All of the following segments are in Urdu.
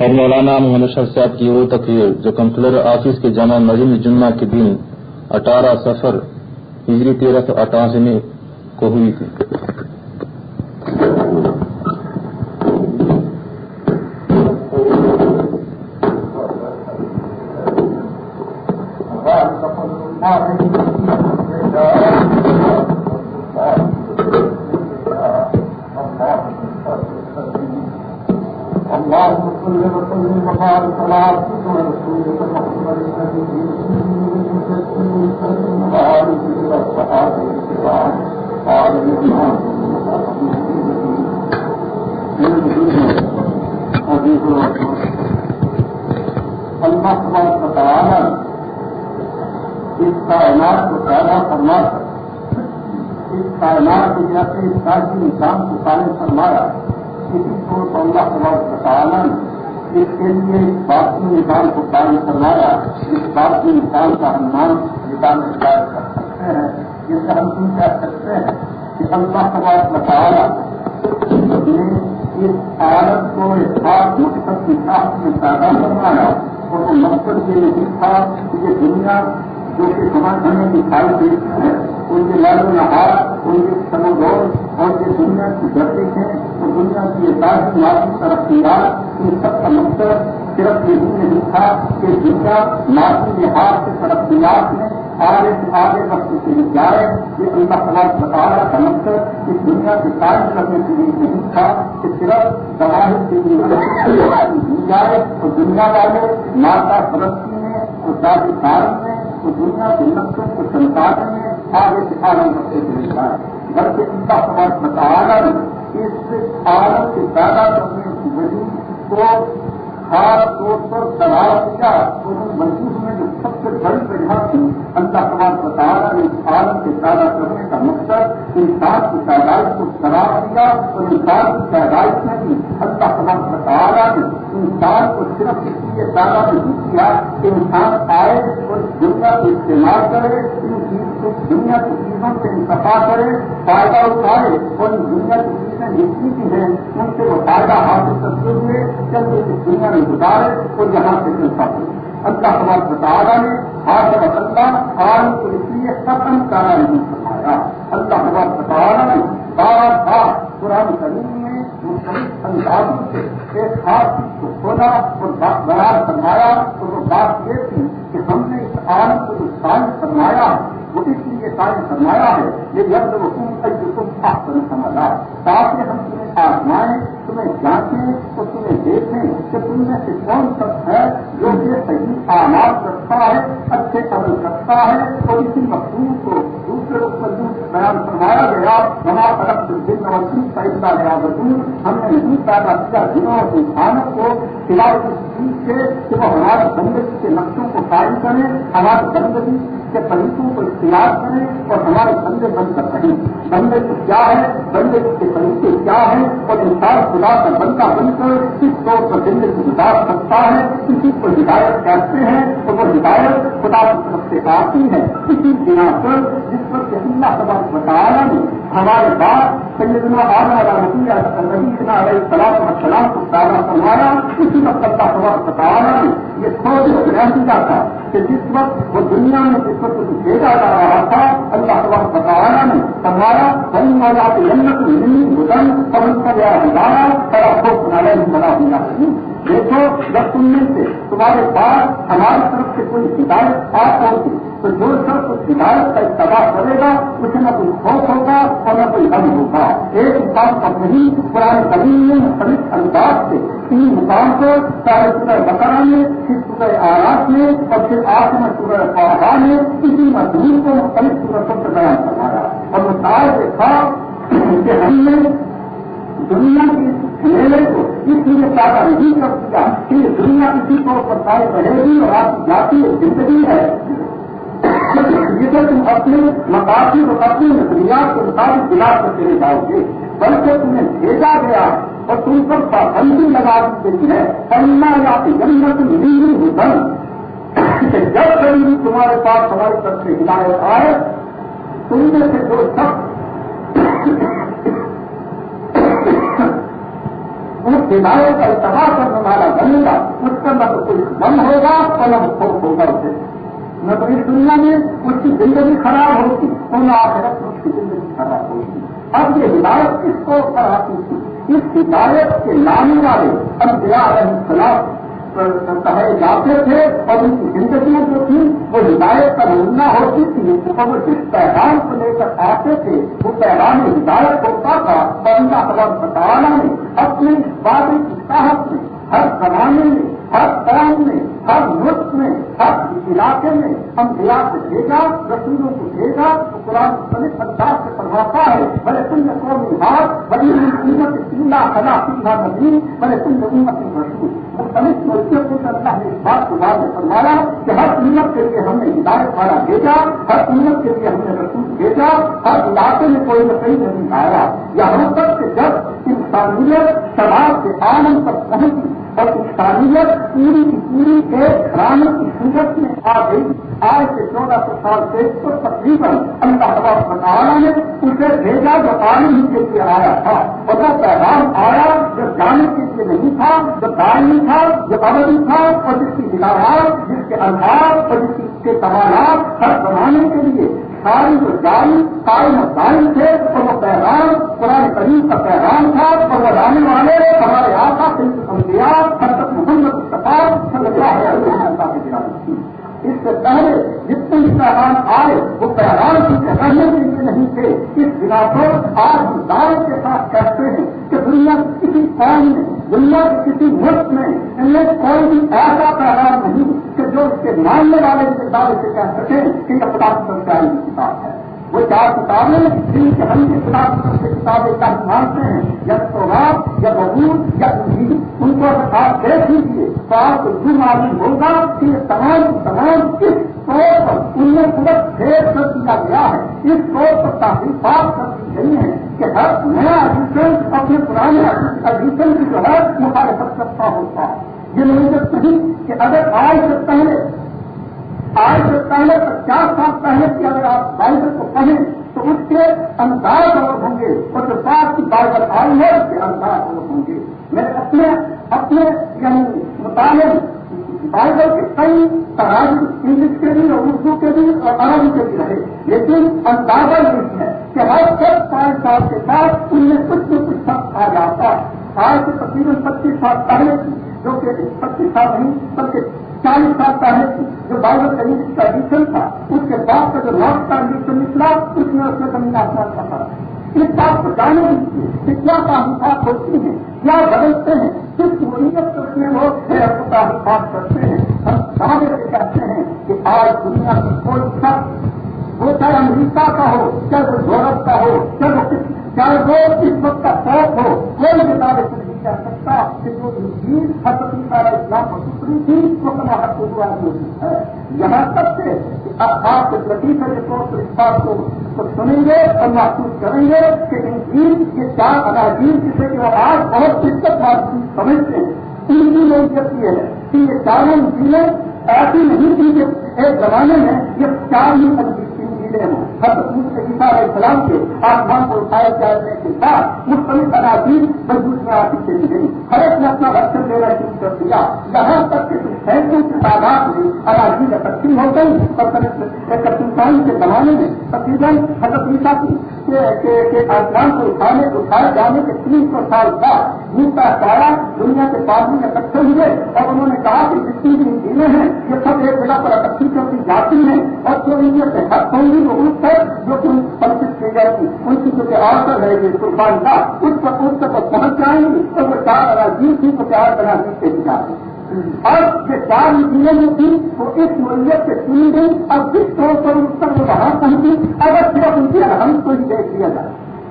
اور مولانا محمد شاہ صاحب کی وہ تقریر جو کمپلر آفس کے جامع مسجد جمعہ کے دن اٹھارہ سفر ہجری تیرہ سو اٹھاسی میں کو ہوئی تھی۔ انسان کو قائم فرمایا کسی کو تو اللہ تبارک تعالیٰ نے اس کے لیے باقی انسان کو قائم فرمایا، اس باقی انسان کا ہم انمان نکال کر سکتے ہیں جس کا ہم تم کہہ سکتے ہیں کہ اللہ تبارک تعالیٰ نے اس عالت کو ایک خاص مقصد کی ساتھ میں پیدا فرمایا اور وہ مقصد یہ نہیں تھا کہ یہ دنیا جو کہ سماج ہونے کی خالی دیتی ہے ان کے لال نہار، ان کے سمودور اور یہ دنیا کی گردش ہے تو دنیا کی یہ تاریخ معاشی ترقیات ان سب کا مقصد صرف یہ نہیں تھا کہ دنیا معاشی لحاظ سے ترقیات میں آگے سے آگے وقت سے جائے یہ اللہ تعالیٰ بتایا کا مقصد اس دنیا کے قائم کرنے کے لیے نہیں تھا کہ صرف سماج کے لیے جائے تو دنیا والے ماتا پرستی میں اور دادی کاری میں کہ دنیا کے نقصوں کو سنسارنے میں آگے سے آگے وقت سے جائے بلکہ ان کا سمجھ بتانا اس عالم کے پیدا کرنے کی وجہ کو خاص طور پر دباؤ کیا، تو ان مجبور میں جو سب سے بڑی وجہ تھی اللہ سماج بتانا نے اس عالم کے پیدا کرنے کا مقصد انسان کی پیدائش کو قرار دیا اور انسان کی پیدائش میں بھی اللہ سماج بتانا نے انسان کو صرف اس لیے پیدا نہیں کیا کہ انسان آئے اور دنیا کو استعمال کرے، ان چیز کو دنیا کی چیزوں سے انتفا کرے، فائدہ اٹھائے اور ان دنیا کی چیزیں جتنی بھی ہیں، ان سے وہ فائدہ حاصل کرتے ہوئے چلتے اس دنیا میں گزارے اور یہاں سے چلتا ہو اللہ سماج بتانا نے حاصل اللہ آن کو اس لیے ختم کرنا نہیں سکھایا اللہ سماج بتانا نے بار بار قرآن کریم میں مختلف اندازوں سے ایک خاص چیز کو کھولا اور برار فرمایا اور وہ بات یہ تھی کہ ہم نے اس عالم کو جو قائم فرمایا، وہ اس لیے قائم فرمایا ہے یہ لفظ حکومت جو تم خاص سمجھا تاکہ ہم تمہیں آزمائیں تمہیں جانچیں اور تمہیں دیکھیں کہ تم میں سے کون سب ہے جو یہ صحیح آماد رکھتا ہے، اچھے عمل رکھتا ہے اور اسی مقصود کو دوسرے لوگ پر بیان فرمایا گیا ہمارا طرف دن اور تین گیا وزیر ہم نے نہیں پیدا کیا دنوں اور انسانوں کو سوائے اس چیز سے کہ وہ ہمارے زندگی کے نقشوں کو قائم کریں، ہماری زندگی کے طریقوں کو اختیار کریں اور ہمارے بندے بن کر رہیں۔ بندے کو کیا ہے؟ بندے کے طریقے کیا ہے اور انسان خدا کا بندہ بن کر کس طور پر زندگی گزار سکتا ہے؟ کسی کو ہدایت کہتے ہیں اور وہ ہدایت خدا کی طرف سے آتی ہے۔ اسی بنا پر جس پر کہ اللہ سبق بتایا نے ہمارے بعد سیدنا آنا رحمتی نبی علیہ السلام السلام کو پیدا کروایا اسی وقت اللہ سبق بتایا نے یہ کھوج رہتی تھا کہ جس وقت وہ دنیا میں جس وقت بھیجا جا رہا تھا، اللہ تبار بتایا نے فرمایا بن والا کے جنت ملی بدن اور ان کا گیا ہزارہ بڑا خوب بنا بنا ہوا دیکھو جب تم میں سے تمہارے پاس ہماری طرف سے کوئی ہدایت آ پہنچی تو جو شخص اس ہدایت کا اتباع کرے گا، اسے نہ کوئی خوف ہوگا اور نہ کوئی غم ہوگا۔ ایک بات پر نہیں، قرآن قدیم میں مختلف انداز سے تین مقام کو چاہے صبح بکرا میں، پھر صبح آراس میں اور پھر آٹھ میں صبح پہاڑ میں کسی مزدور کو مختلف صورتوں سے بیان کروایا اور وہ سارے دیکھا کہ ہم نے دنیا کی میلے کو اس لیے پیدا نہیں کر دیا کہ دنیا کسی طور پر پائے رہے گی اور آپ کی جاتی زندگی ہے جسے تم اپنے مقاصد اور اپنی نظریات کے مطابق دلا کر چلے جاؤ گے بلکہ تمہیں بھیجا گیا اور تم پر پابندی لگا دی ہے پڑھنا یا جنت ملی ہوئی بن جب کبھی تمہارے پاس ہماری طرف سے ہدایت آئے، تم میں سے جو سب وہ ہدایت کا اتباع کرنے والا بنے گا اس کا نہ تو کوئی بند ہوگا اور نہ خوف ہوگا اسے نہ تو اس دنیا میں اس کی زندگی خراب ہوگی اور نہ آخرت اس کی زندگی خراب ہوگی اب یہ ہدایت کس کو پر آتی تھی؟ اس ہدایت کے لانے والے اب دیا خلاف کہے جاتے تھے اور ان کی زندگیاں جو تھی وہ ہدایت کا نمونہ ہوتی تھی۔ اور وہ جس پیغام کو لے کر آتے تھے، وہ پیغام ہدایت ہوتا کا بندہ ان کا خبر بتانا نے اپنی بات صاحب میں، ہر زمانے میں، ہر قوم میں، ہر ملک میں ہر علاقے میں ہم دیا سے بھیجا، رسولوں کو بھیجا، تو قرآن مختلف انداز سے پڑھاتا ہے، بڑے تم نے قومی ہاتھ بڑی قیمت سیلا خلا سیدھا ندی بڑے تم نے قیمت رسول مختلف ملکوں کو اللہ نے اس بات کو بعد میں فرمایا کہ ہر قیمت کے لیے ہم نے ہدایت والا بھیجا، ہر قیمت کے لیے ہم نے رسول بھیجا، ہر علاقے میں کوئی نہ کوئی نہیں آیا۔ یہاں تک کہ جب انسانیت سماج کے آنند پر پہنچی اور انسانیت پوری کی پوری ایک رام کی صورت میں آ گئی۔ آج سے چودہ سو سال سے تو تقریباً اللہ تعالیٰ نے اسے بھیجا جو آنے ہی کے لیے آیا تھا۔ اور وہ پیغام آیا جو جانے کے لیے نہیں تھا، جو دائمی تھا، جو ابدی تھا، اور جس کی ہدایات جس کے انداز، اور جس کے سوالات ہر بنانے کے لیے ساری جو جاری قائم دائم تھے، اور وہ پیغام قرآن کریم کا پیغام تھا، اور وہ لانے والے ہمارے آقا سے سمجھا حضرت محمد صفات صلی اللہ علیہ وسلم اس سے پہلے جتنے بھی پیغام آئے، وہ پیغام کی کرنے کے لیے نہیں تھے۔ اس بنا پر آج ہم دعوت کے ساتھ کہتے ہیں کہ دنیا کسی قوم میں دنیا کے کسی ملک میں ان میں کوئی بھی ایسا پیغام نہیں کہ جو اس کے ماننے والے کے دعوے سے کہہ سکے کہ یہ خدا کی سرکاری کی کتاب ہے۔ وہ چار کتابیں جن کے ہم کی کتاب سے کتابیں کا مانتے ہیں۔ یا تو یا ببور یا انجیل، ان کو اگر آپ دیکھ لیجیے تو آپ کو جو معلوم ہوگا کہ یہ تمام تمام کس طور ان میں پورت پھیر کر دیا گیا ہے۔ اس طور پر تحقیقات کر دی گئی ہے کہ ہر نیا ایڈیشن اپنے پرانے ایڈیشن کی جو ہے مخالفت کرتا ہوتا ہے۔ یہ نہیں نہیں کہ اگر آج سے پہلے آج سے پہلے پچاس سال پہلے کی اگر آپ بائبل کو پڑھیں تو اس کے انداز اور ہوں گے اور جو بات کی بائبل آئی ہے اس کے انداز اور ہوں گے۔ میں اپنے اپنے یعنی مطالعے بائبل کے کئی تراج انگلش کے بھی اور اردو کے بھی اور عربی کے بھی رہے۔ لیکن اندازہ یہ ہے کہ ہر سب پانچ سال کے بعد ان میں کچھ نہ کچھ سب آ جاتا ہے۔ آج سے تقریباً پچیس سال پہلے جو کہ پچیس سال نہیں، بلکہ چالیس سال پہلے جو بائبل کریم کا ایڈیشن تھا، اس کے بعد کا جو نارتھ کا ایڈیشن نکلا، اس میں اس میں زمین آسمان کا فرق۔ اس بات کو جانے دیجیے کہ کیا تعلقات ہوتی ہیں، کیا بدلتے ہیں، کس ضروریت کرتے وہ تعلقات کرتے ہیں۔ ہم دعوے سے کہتے ہیں کہ آج دنیا کی کوئی شخص، وہ چاہے امریکہ کا ہو، چاہے وہ یورپ کا ہو، چاہے وہ چاہے وہ اس وقت کا شوق ہو، کوئی بھی دعوے سے کہہ سکتا کہ جو انجیل حضرت سارا اسلام پر اتری تھی، وہ کما حق کو ہے۔ یہاں تک سے آپ کے لطیفے سے اس بات کو سنیں گے اور محسوس کریں گے کہ انجیل یہ چار اناجیل جسے کہ وہ آج بہت دقت بات سمجھتے ہیں، ان کی نوعیت یہ ہے۔ کہ یہ چاروں انجیلیں ایسی نہیں تھی کہ ایک زمانے میں یہ چار ہی انجیلیں ہوں۔ حضرت عیسیٰ علیہ السلام کے آسمان کو اٹھائے جانے کے بعد مختلف اناجیل مضبوط میں آتی چلی گئی۔ ہر ایک نے اپنا رقص لینا شروع کر دیا۔ یہاں تک کہ سینکڑوں کی تعداد میں اناجیل تقسیم ہو گئی۔ اور کسان کے زمانے میں تقریباً حضرت عیسیٰ کی آسمان کو اٹھانے اٹھائے جانے کے تین سو سال بعد جن کا سارا دنیا کے پارٹی میں اکٹھے ہوئے۔ اور انہوں نے کہا کہ جتنی بھی ٹیمیں ہیں، یہ سب ایک جگہ پر اکٹھی کرتی جاتی ہیں اور جو ان سے حق ہوں گی وہ اس سے پر جو کہ پرچت کی جائے گی ان کی جو کہ آرڈر رہے گی قربان کا اس پر اس تک پہنچ جائیں گی اور وہ چار اراضی تھی وہ چار اراضی سے بھی اور جو چار مشینیں جو تھی وہ اس ملیت سے چنی گئی اور جس طور پر اس پر وہ وہاں پہنچی، اگر صرف ان کی رحم کو ہی دیکھ لیا جائے۔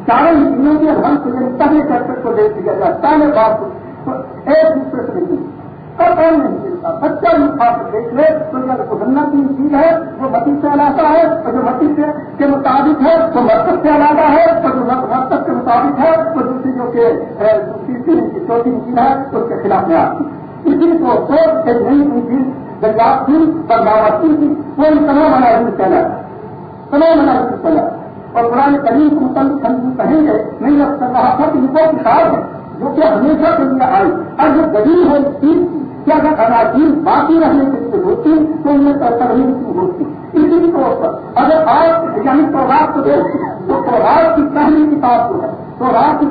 چاروں مشینوں کی رحم کو یعنی پہلے چرچر کو دیکھ لیا جائے، پہلے بات ایک دوسرے سے نہیں۔ پتا نہیں ملتا؟ بچہ بھی کھا دیکھ لے تو یا تو گنا کی چیز ہے۔ وہ مٹی سے علاقہ ہے اور جو مٹی سے کے مطابق ہے وہ مرکز سے علاقہ ہے اور جو مرکز کے مطابق ہے وہ دوسری جو کہ تیسری چوتھی چیز ہے اس کے خلاف میں آتی اسی کو سوچ ایک نئی چیز دریافت تھی برداوتی تھی، وہ تمام مناظر چلا تمام مناظر چلا اور پرانے قریب کو متعلق ہم کہیں گے، نہیں لگ کر رہا تھا کہ وہ کتاب ہے جو کہ ہمیشہ کے لیے آئی اور جو غریب ہے، اس چیز کی، کیا اگر اناجین باقی رہنے کے لیے ہوتی، تو ان میں ترمیم کی ہوتی۔ اسی طور پر اگر آپ یعنی پرواب کو دیکھتے تو پرواب کی پہلی کتاب جو ہے تو رات کی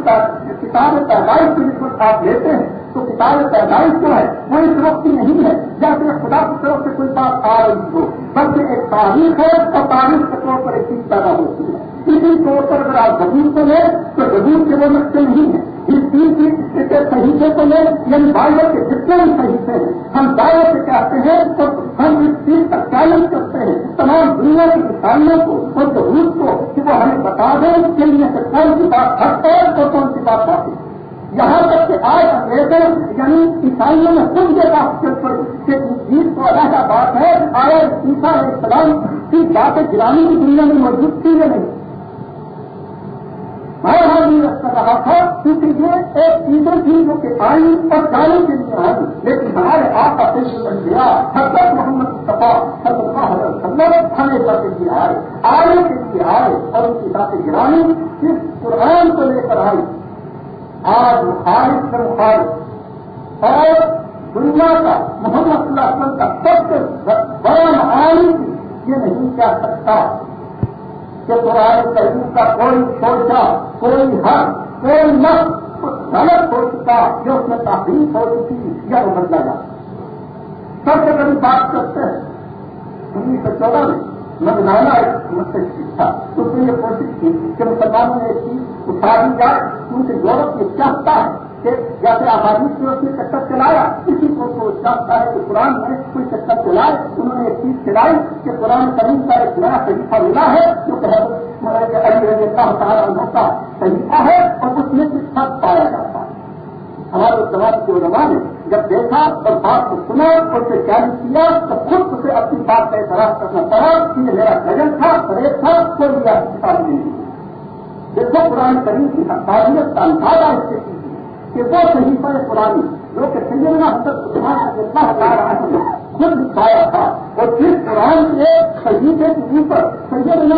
کتاب پیدائش کی نسبت آپ لیتے ہیں، تو کتاب پیدائش جو ہے، وہ اس وقت کی نہیں ہے جیسے خدا کی طرف سے کوئی بات آ رہی ہو، بلکہ ایک تاریخ ہے اور تاریخ کے طور پر ایک چیز پیدا ہوتی ہے۔ اسی طور پر اگر آپ زبور کو لیں تو زبور کے وہ نقصے نہیں ہیں۔ اس چیز کی صحیحے کو لیں یعنی بائبل کے جتنے بھی صحیحے ہیں، ہم دائر سے کہتے ہیں تو ہم اس چیز کا چیلنج کرتے ہیں۔ تمام دنیا کی کسانوں کو اور ضرور کو کہ وہ ہمیں بتا دیں کہ ان میں سے کون سی بات ہٹ ہے اور کون سی بات باقی یہاں تک کہ آج انگریزوں یعنی عیسائیوں میں خود یہ بات کہ جیت کو علیحدہ بات ہے۔ آیا عیسا اسلام کی باتیں گرانی کی دنیا میں موجود تھی یا نہیں؟ میں وہاں بھی کر رہا تھا کیونکہ یہ ایک چیزیں تھی جو کہ آئی اور جانے کے لیے آئی۔ لیکن ہمارے آپ کا پیش بن گیا حضرت محمد صفا حضرت حضرت ہمیشہ کے لیے آئے آنے کے لیے آئے اور ان کی باتیں گرانی اس قرآن کو لے کر آئی۔ آج مخالف سے مخالف اور دنیا کا محمد صلی اللہ علیہ وسلم کا سب سے بڑا معالم یہ نہیں کہہ سکتا۔ کہ قرآن کریم کا کوئی سوچا، کوئی حق، کوئی مت غلط ہو چکا، جو اس میں تعریف ہو چکی یا وہ بدلا جا۔ سب سے بڑی بات کرتے ہیں انیس سو چودہ میں مدنانا ایک مسئلہ تھا۔ اس نے یہ کوشش کی کہ مسلمانوں نے ایک چیز اٹھا دی جائے۔ کیونکہ یورپ یہ چاہتا ہے۔ کہ جیسے آبادی کی اس نے چکر چلایا، اسی کو چاہتا ہے کہ قرآن میں کوئی چکر چلائے، انہوں نے ایک چیز چلائی کہ قرآن کریم کا ایک نیا طریقہ ملا ہے، جو کہ علی رضی اللہ تعالیٰ کا طریقہ ہے اور اس میں کچھ سب پایا جاتا ہے۔ ہمارے سماج کے علماء نے جب دیکھا اور بات کو سنا اور اسے چیلنج کیا، تو خود اسے اپنی بات کا اعتراض کرنا پڑا کہ یہ میرا گجن تھا فریب تھا، کوئی میرا کتاب نہیں دیکھو قرآن کریم کی حقانیت کا اندازہ اس سے کہ وہ صحیح پرانی جو کہ سیدنا حضرت مطلب عثمان جتنا ہٹا رہا ہے، خود دکھایا تھا۔ اور جس قرآن کے صحیحے کے اوپر سیدنا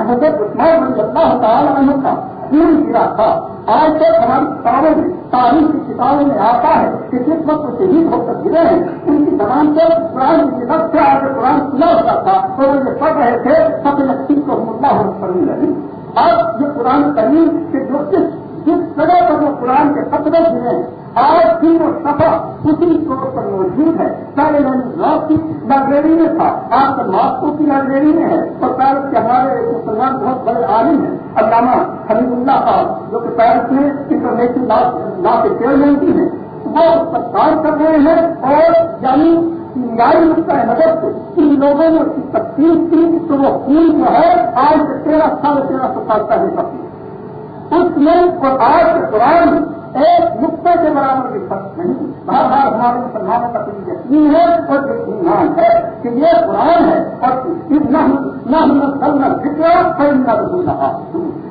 حضرت عثمان رضی اللہ تعالیٰ عنہ کا خون گرا تھا۔ آج تک ہماری کتابوں میں، تاریخ کی کتابوں میں آتا ہے کہ جس وقت شہید ہو کر گرے ہیں۔ ان کی زبان سے قرآن کی طرف سے آگے قرآن سنا ہوتا تھا۔ تو وہ یہ پڑھ رہے تھے سب نقصی کو مدعا ہو کرنے لگی آج یہ قرآن کریم کے جو کس جس جگہ پر وہ قرآن کے خطرے گرے ہیں، آج بھی وہ سفر اسی طور پر موجود ہے۔ پہلے میں لا کی لائبریری میں تھا آج کل ماسکو کی لائبریری میں ہے، اور پیرس کے ہمارے مسلمان بہت بڑے عالم ہیں، علامہ حمید اللہ صاحب، جو کہ پیرس میں انٹرنیشنل لا کے چیئرمین ہیں۔ وہ اس پر کام کر رہے ہیں، اور یعنی کیمیائی نقطۂ مدد سے ان لوگوں نے اس کی تقسیم کی، تو وہ خون جو ہے، آج سے تیرہ سال تیرہ سو سال پہلے سکتی اس میں اور آج کے ایک نقطے کے برابر بھی فرق نہیں بار بار ہمارے مسلمانوں کا کوئی یقین ہے اور ایمان ہے کہ یہ قرآن ہے اور نہ نہ رہا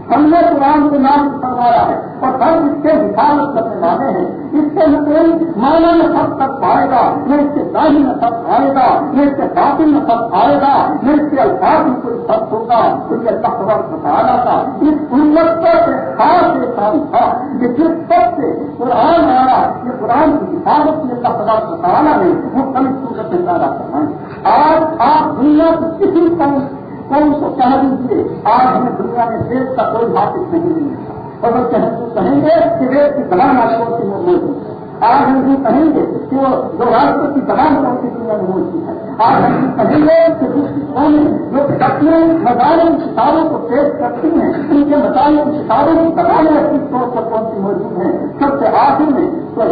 ہم نے قرآن کے نام فرمایا ہے اور ہم اس کے حفاظت کرنے والے ہیں اس سے نہ کوئی مانا میں سب تک پائے گا نہ اس کے داہی میں سب آئے گا نہ اس کے باقی میں سب آئے گا نہ اس کے الفاظ میں کوئی سب ہوگا تو یہ تخبر بتانا تھا اس امت کا خاص یہ کام تھا کہ جس سب سے قرآن آیا، یہ قرآن کی حفاظت میں تخبر بتانا ہے وہ کمی صورت میں پیدا کرنا آج آپ دنیا کی کسی قوم کون کو کہہ دیجیے آج ہمیں دنیا میں دیش کا کوئی حاصل نہیں ملتا۔ اور وہ کہیں گے کہ ویٹ کی زبان آج کون سی موجود آج ہم یہ کہیں گے کہ وہ جو راشٹر کی زبان کون سی دنیا میں موجود ہے۔ آج ہم یہ کہیں گے کہ دوسری قومیں جو اپنے مزاح کتابوں کو پیش کرتی ہیں، ان کے مزاح کتابوں کی زبانیں اپنی طور پر کون سی موجود ہیں؟ سب سے آخر میں تو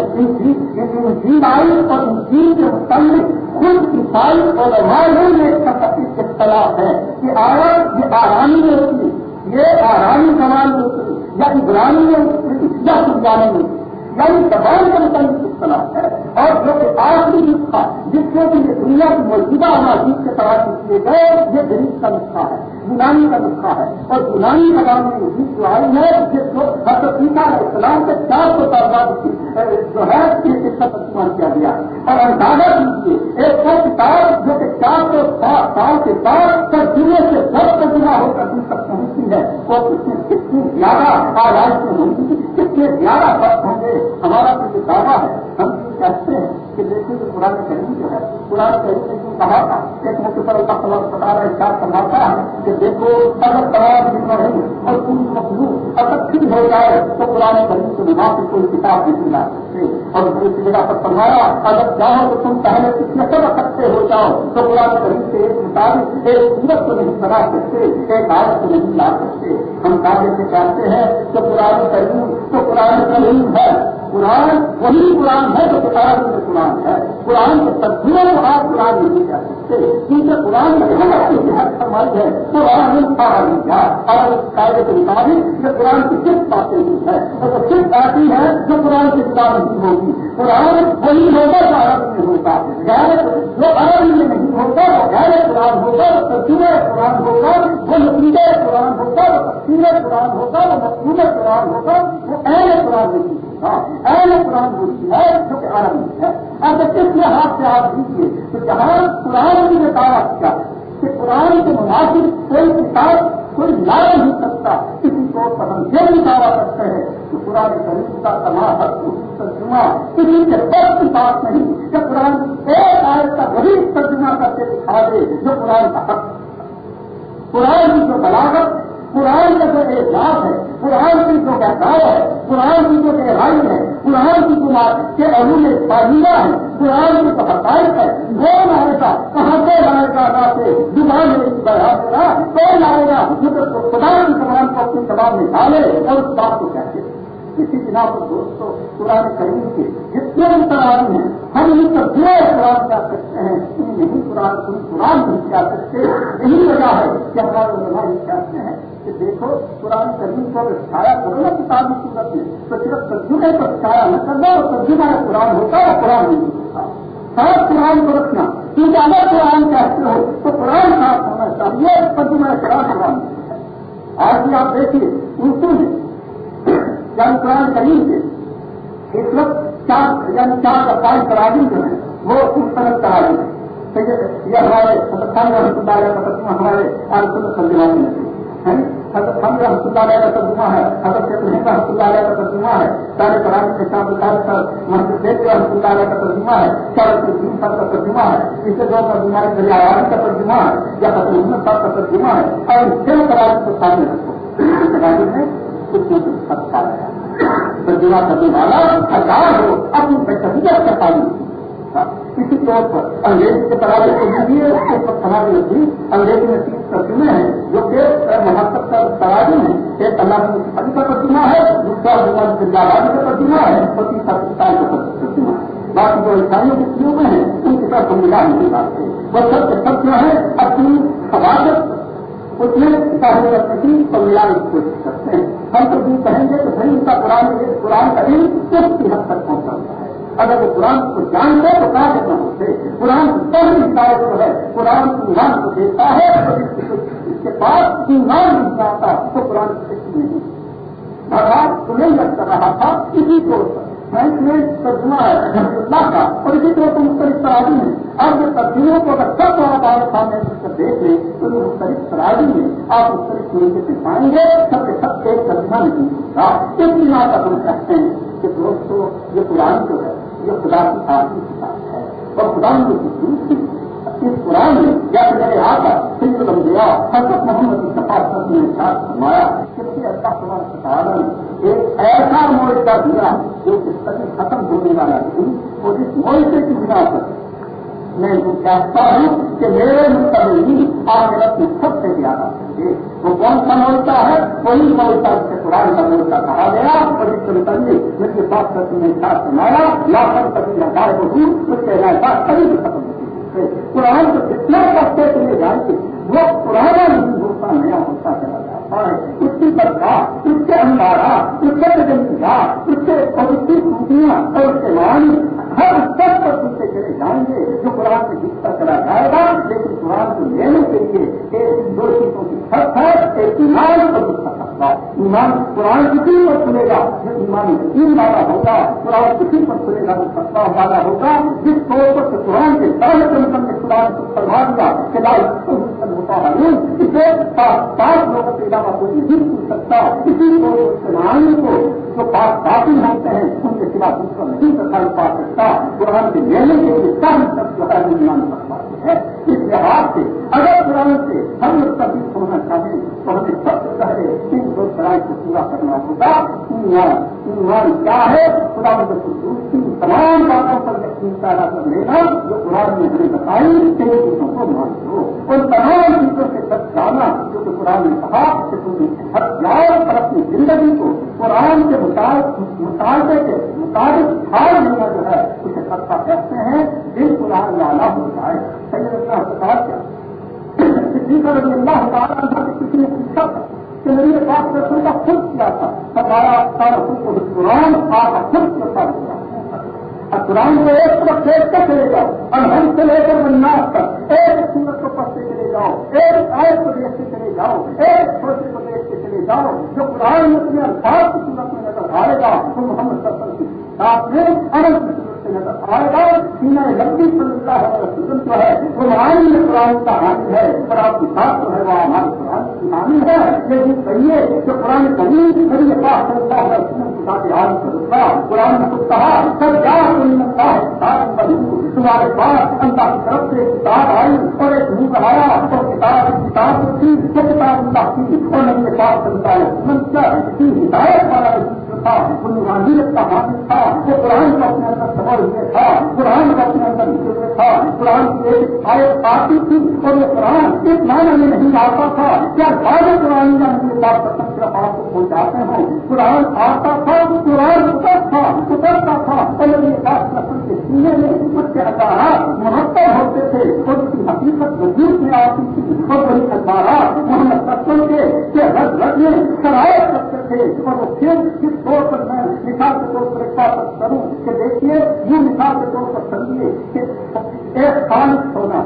جین آئی اور ان جین کے متعلق خود عیسائی اور ماحول میں اس کا اختلاف ہے کہ آیا یہ آرامی میں اتری یہ آرامی سامان میں اتری یا ابرانی میں اتری یا سجانے میں اتری یعنی زبان کا متعلق اختلاف ہے؟ اور جو کہ آخری نسخہ جس کو کہ یہ دنیا کی موجودہ مسجد کے طرح کیے گئے، یہ غریب کا نسخہ ہے۔ یونانی کا نسخہ ہے اور یونانی زبان میں یہ جو آئی ہے جس کو حضرت عیسیٰ علیہ السلام سے چار سو سال بعد جو ہے یہ اس کا استعمال کیا گیا۔ اور اندازہ کیجیے ایک وہ کتاب جو کہ چار سو سال کے بعد ترجمے سے سب ترجمہ ہو کر دن تک پہنچتی ہے۔ وہ کتنی کتنی زیادہ آواز میں ہوگی کتنے زیادہ فرق ہوں علاوہ ہے، ہم کہتے ہیں کہ دیکھیں کہ قرآن کریم جو ہے۔ قرآن کریم نے کہا تھا ایک موقع پر اللہ تعالیٰ بتا رہا ہے ہے کہ دیکھو، اگر تمام دن میں رہی اور پوری مخلوق اگر پھر ہو جائے تو قرآن کریم سے وہاں سے کوئی کتاب نہیں لا سکتے۔ اور دوسری جگہ پر فرمایا، اگر جاؤ تو تم پہلے کتنے سب سکتے ہو جاؤ تو قرآن کریم سے ایک مطابق ایک سورت کو نہیں بنا سکتے، ایک آیت کو نہیں لا سکتے۔ ہم کاغذ سے چاہتے ہیں کہ قرآن کریم تو قرآن کریم ہے۔ قرآن وہی قرآن ہے جو کتاب میں قرآن ہے۔ قرآن کے ترجمے کو آپ قرآن نہیں کہہ سکتے۔ کیونکہ قرآن میں ہم اپنی صحت فرمائی ہے۔ قرآن نے اور اس قاعدے کے مطابق یہ قرآن کی کس باتیں ہوئی ہے اور وہ کس آتی ہے جو قرآن کی کتاب نہیں ہوگی قرآن وہی ہوگا جو عرب میں ہوگا غیر جو عرب میں نہیں ہوگا وہ غیر قرآن ہوگا وہ ترجمے قرآن ہوگا وہ نتیجے قرآن ہوگا وہ تفصیل قرآن ہوگا وہ مقصود قرآن ہوگا وہ اہل قرآن نہیں۔ ہوگا اہل قرآن ہوتی ہے جو کہ عالم ہے، اگر کس لحاظ سے آپ دیجیے تو جہاں قرآن کی نے دعویٰ کیا کہ قرآن کے مناسب کوئی کتاب کوئی لا نہیں سکتا کسی کو پسند یہ بھی دعویٰ کرتے ہیں کہ قرآن کریم کا تمام حق ترجمہ کسی کے بس کی بات نہیں، کہ قرآن ایک آیت کا وہی ترجمہ کر کے دکھا دے، جو قرآن کا حق قرآن کی جو بلاغت، قرآن کا جو اعزاز ہے، قرآن کی جو بہتاؤ ہے قرآن کی جو گہرائی ہے، قرآن کی کمار کے علوم تعلیمہ ہے، قرآن کی جو حقائق ہے، وہ لائے گا کہاں سے لائے گا کہاں سے دکان میں بڑھا دے گا تو لائے گا خدا کی زبان کو اپنی زبان میں ڈالے اور اس بات کو کہتے ہیں۔ کسی بنا پر دوستوں قرآن کریم کے جتنے بھی تراج ہیں، ہم ان پر جو قرآن کیا سکتے ہیں نہیں قرآن کوئی قرآن نہیں کیا سکتے، یہی وجہ ہے کہ ہمارے علماء یہ کہتے ہیں کہ دیکھو، قرآن کریم کو اگر چھایا کرو نا کتاب کی صورت میں تو صرف ترجمے پر چھایا نہ کرنا اور ترجمہ قرآن ہوتا ہے قرآن نہیں ہوتا۔ سب قرآن کو رکھنا۔ کیونکہ اگر قرآن کہتے ہو، تو قرآن صاف ہونا چاہیے ترجمہ قرآن قرآن آج بھی آپ دیکھیے، اردو میں یعنی قرآن کریم کے اس وقت چار یعنی چار کا پانچ تراجم جو ہے وہ اس طرح تراجم ہے یہ ہمارے رحمۃ ہمارے آج سنجوانی میں حضرت ہم رحمۃ اللہ علیہ کا ترجمہ ہے، حضرت شیخ رحمۃ اللہ علیہ کا ترجمہ ہے۔ سارے قرآن کے ساتھ بتانے پر محمد شیخ رحمۃ اللہ علیہ کا ترجمہ ہے۔ شرط الدین صاحب کا ترجمہ ہے۔ اس سے جو ترجمہ ہے دریا آبادی کا ترجمہ ہے یا حضرت محمد صاحب کا ترجمہ ہے۔ اور اس سے قرآن کو سامنے رکھو۔ میں کچھ اچھا ہے۔ ترجمہ کرنے والا ہزار ہو، اپنی بہتریت کا تعلیم کسی طور پر انگریزی کے تراجے کو لیجیے اس کے پر سماج نظری انگریزی میں تین ترجمے ہیں، جو کہ محبت کا تراجم ہے ایک اللہ کی کا ترجمہ ہے دوسرا اللہ کی آبادی کا ترجمہ ہے اور تیسرا پاکستان کا ترجمہ ہے۔ باقی جو عیسائیوں کے کیوں میں ہیں، ان کی طرف ہم ملا نہیں پاتے وہ سب کے سب جو ہے اپنی حفاظت اس میں چاہے کرنے کو ملانے کی کوشش کرتے ہیں۔ ہم تو یہ کہیں گے کہ بھائی ان کا قرآن قرآن کا علم کس کی حد تک پہنچا ہے؟ اگر وہ قرآن کو جانتے تو کہاں کرنا ہوتے قرآن کی پہلی شاید جو ہے، قرآن کی ایمان کو دیکھتا ہے اس کے پاس ایمان نہیں جاتا تو قرآن کی سکتی نہیں۔ بھگوان تو نہیں لگ رہا تھا اسی طور پر۔ میں اس میں ترجمہ ہے، اللہ کا، اور اسی طرح سے مختلف تراجی ہیں۔ اب یہ ترجموں کو اگر سب آپ آپ سامنے کر دیکھ لیں، تو یہ مختلف تراجی ہیں، آپ مختلف طریقے سے پائیں گے، سب کے سب ایک ترجمہ نہیں۔ ہوگا اس بنا کا ہم کہتے ہیں کہ دوستوں یہ قرآن جو ہے یہ خدا کی آخری کتاب ہے۔ اور خدا کی دوسری اس قرآن میں یا پھر میرے آتا سنگ بن گیا حضرت محمد کی سفارت نے ساتھ فرمایا کہ اللہ تعالیٰ کے کارن ایک ایسا معاہدہ دیا جو کہ کبھی ختم ہونے والا نہیں اور اس معاہدے کی بنا پر میں کہتا ہوں کہ میرے مستقبل آخرت میں سب سے زیادہ سمجھے وہ کون سا مولتا ہے، وہی مولتا اس سے قرآن کا مولتا کہا گیا اور اس کے متعلق میرے کے ساتھ کرتے میں ساتھ سنایا، یا کر سکتی ہزار کو ہوں اس کے علاقہ کبھی بھی ختم ہوتی۔ ہے قرآن کو جتنا راستے کے لیے جانتے وہ پرانا نہیں ہوتا، نیا ہوتا چلا جاتا ہے۔ اس کی برکات، اس کے اندارا اس کے جنگا اس کے اور اس کی خوبیاں اور اس کے معنی ہر سب پر پوچھتے چلے جائیں گے۔ جو قرآن سے جتنا چلا جائے گا، لیکن قرآن کو لینے کے لیے ایک دو چیزوں کی فرق ہے ایک ایمان اور ایمان قرآن کسی پر کھلے گا جو ایمان یقین والا ہوگا قرآن کسی پر کھلے گا، جو سستا والا ہوگا جس طور پر قرآن کے سارے کنکن نے قرآن کو فرما دیا کہ ہوتا ہے اسے پانچ لوگوں کے علاوہ کوئی نہیں پوچھ سکتا، کسی کو استعمال کو جو پاس باقی ہوتے ہیں، ان کے سوا دوسرا نہیں سکتا پا سکتا۔ قرآن کے لینے کے لیے سب تک جو ایمان سکتا ہے۔ اس لحاظ سے، اگر قرآن سے ہم لوگ کبھی ہونا چاہیں تو ہمیں سب سے پہلے ان دو شرائط کو پورا کرنا ہوگا ایمان ایمان کیا ہے؟ خدا دوسری تمام باتوں پر یقین پیدا کر لینا جو قرآن نے ہمیں بتائی ان چیزوں کو مان لو۔ ان تمام چیزوں سے سچ جانا، جو کہ قرآن نے کہا کہ تم ہر جاؤ پر اپنی زندگی کو قرآن کے مطالبے کے مطابق ہار لینا جو ہے، اسے سچا کہتے ہیں۔ دل قرآن لانا ہو جائے۔ سید اللہ کیا رضی اللہ تعالیٰ کسی نے پوچھا تھا کہ میری پاس رسول کا خود کیا تھا؟ ہمارا سارا خود قرآن آپ خود کے ساتھ کیا قرآن کو ایک طرف دیکھ کر چلے جاؤ، اور ہم سے لے کر مناس تک ایک سورت کو پڑھتے چلے جاؤ، ایک آئے کو دیکھتے چلے جاؤ، ایک چھوٹے کو دیکھتے چلے جاؤ، جو قرآن میں اپنے الفاظ کی صورت میں نظر آئے گا، وہ محمد سفر کی۔ ساتھ میں امن کی صورت سے نظر آئے گا سینا لمبی صلی اللہ علیہ وسلم جو ہے، وہ معانی قرآن کا حامی ہے اور آپ کی بات جو ہے، وہ ہمارے قرآن کی حامی ہے۔ لیکن کہیے کہ قرآن کریم میری پاس چلتا ہے قرآن میں کہا، سر کیا کوئی ملتا ہے تمہارے پاس اللہ کی طرف سے کتاب آئی اور ایک منہ آیا اور کتاب کتاب تھی وہ کتاب اللہ کی اور میرے پاس چلتا ہے منشا کی ہدایت والا تھا بنیادی کا حاصل تھا وہ قرآن کا اپنے اندر سبر ہوئے تھا، قرآن کا اپنے اندر ہوئے تھا، قرآن کی ایک آیت آتی تھی اور وہ قرآن اس معنی میں نہیں آتا تھا؟ کیا بعض قرآن کا میرے پاس تک آپ کو پہنچاتے ہیں قرآن آتا تھا، قرآن اتر تھا اترتا تھا، اور میرے پاس نسل کے سینے میں اس کے اخبارات مرتب ہوتے تھے، اور اس کی حقیقت وجود میں آتی تھی، اور وہی اخبارات محمد سسل کے رد رد میں شرائط کرتے تھے، اور وہ پھر مثال کے طور پر ایک بات کروں کہ دیکھیے یہ مثال کے طور پر سمجھیے کہ ایک خالص ہونا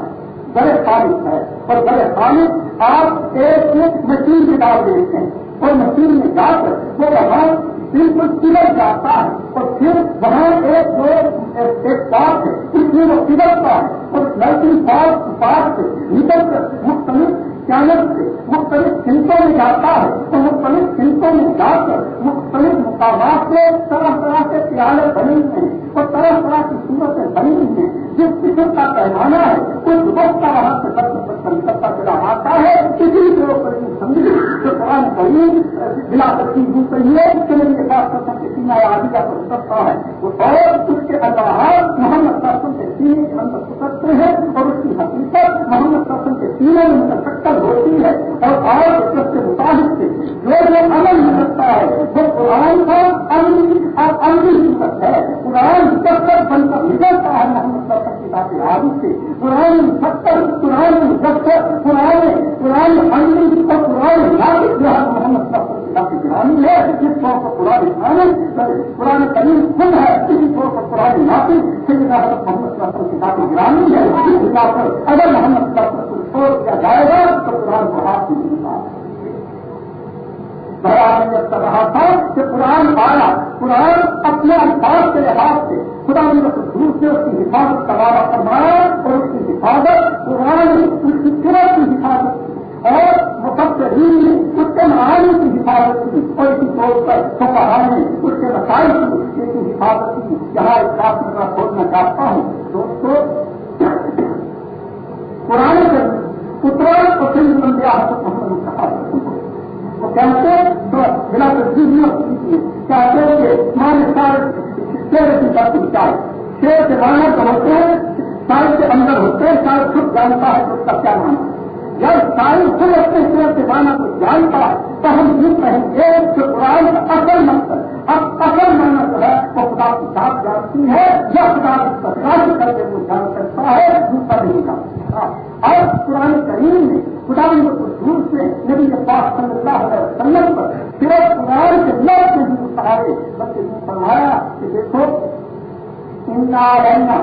بڑے خالص ہے اور بڑے خالص آپ ایک ایک مشین میں ڈال دیتے ہیں اور مشین میں جا کر وہ وہاں بالکل سلٹ جاتا ہے اور پھر وہاں ایک جو ایک پارٹ ہے، اس میں وہ سلٹتا ہے اور لڑکی پارٹ پارٹ سے نکل کر مختلف چینل سے مختلف سنتوں میں جاتا ہے، تو مختلف سنتوں میں جا کر مختلف مقامات سے طرح طرح کے پیالے بنے ہوئے ہیں اور طرح طرح کی صورتیں بنی ہوئی ہیں۔ جس قسم کا پیمانہ ہے، اس وقت کا وہاں سے بچ کرتا چلا آتا ہے، کسی کے اوپر سمجھے جو قرآن کریم بلا سکتی دوسرے یہ کہ میرے پاس سب کے سینا آدمی کا سکتا ہے اور اس کے اطلاعات محمد ساسن کے سینے کے اندر سکتے ہیں اور اس کی حقیقت محمد ساسن کے سینے میں متشکل ہوتی ہے۔ اور اور اس کے مطابق سے جو جو عمل میں سکتا ہے، وہ قرآن کا عملی اور عملی صورت ہے۔ قرآن جب تک بن کر نکلتا ہے محمد ساسن کی بات سے۔ قرآن ستر قرآن ستر قرآن قرآن عملی اور قرآن ناطق جو محمد ساسن کی بات ہے، جس طور پر قرآن خانے قرآن کریم خود ہے، اسی طور پر قرآن ناطق سیدنا حضرت محمد ساسن کی بات گرانی ہے اس حساب پر اگر محمد ساسن کو چھوڑ دیا جائے گا، تو قرآن کو ہاتھ نہیں ملتا نے جب تک رہا تھا کہ قرآن آیا قرآن اپنے الفاظ کے لحاظ سے خدا نے دور سے اس کی حفاظت کا وعدہ فرمایا اور اس کی حفاظت قرآن کی قرآن کی حفاظت کی اور مقبرین نے اس کے معانی کی حفاظت کی اور اسی طور پر سفار نے اس کے مسائل کی اس کی حفاظت کی جہاں اس بات میں میں کھولنا چاہتا ہوں۔ دوستوں قرآن کے اترا اور پھر بندیا محمد کہا کہتے تو بلا تصدیق چاہتے کہ ہمارے سارے شیر کی بات چاہے شیر کے معنی تو ہوتے ہیں سائن کے اندر ہوتے ہیں، شاید خود جانتا ہے، اس کا کیا مانا جب سائن خود اپنے شیر کے معنی کو جانتا ہے تو ہم یوں کہیں گے کہ قرآن کا اصل مقصد اب اصل معنی جو ہے وہ خدا کی بات جانتی ہے یا خدا کی تکرار کر کے وہ جان سکتا ہے، دوسرا نہیں جان سکتا۔ اور قرآن کریم نے خدا نے دور سے نبی کے پاس صلی اللہ علیہ وسلم پر صرف قرآن کے لفظ سے بھی اتارے بلکہ فرمایا کہ دیکھو رہنا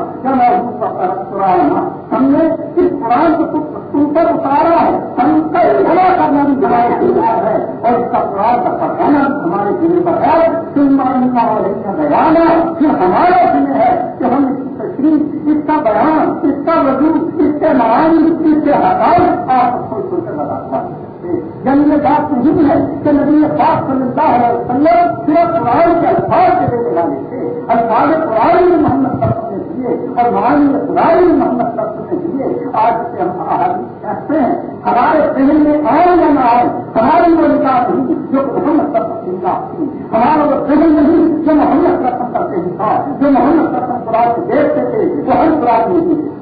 رہنا ہم نے اس قرآن کو تم پر اتارا ہے۔ ہم کا بڑا کرنا بھی ہمارے دل ہے۔ اور اس کا قرآن کا پڑھانا ہمارے دل پر ہے۔ تم ماننا اور اس کا بیان ہے پھر ہمارا دل ہے کہ ہم اس کی تشریح، اس کا بیان، اس کا وجود اس کے معانی، اس کے حقائق آپ کو سوچ کر بتاتا ہے یعنی یہ بات نہیں ہے کہ نبی پاک صلی اللہ علیہ وسلم صرف قرآن کے الفاظ کے دینے والے تھے الفاظ قرآن میں محمد صاحب نے دیے اور معانی قرآن میں محمد صاحب نے دیے آج سے ہم حادث کہتے ہیں۔ ہمارے ذہن میں آئے یا نہ آئے ہماری وہ نکاح نہیں، جو محمد صاحب کی نکاح تھی۔ ہمارا وہ ذہن نہیں، جو محمد صاحب کرتے ہی تھا۔ جو محمد صاحب قرآن کو دیکھتے تھے، وہ ہم قرآن نہیں دیکھتے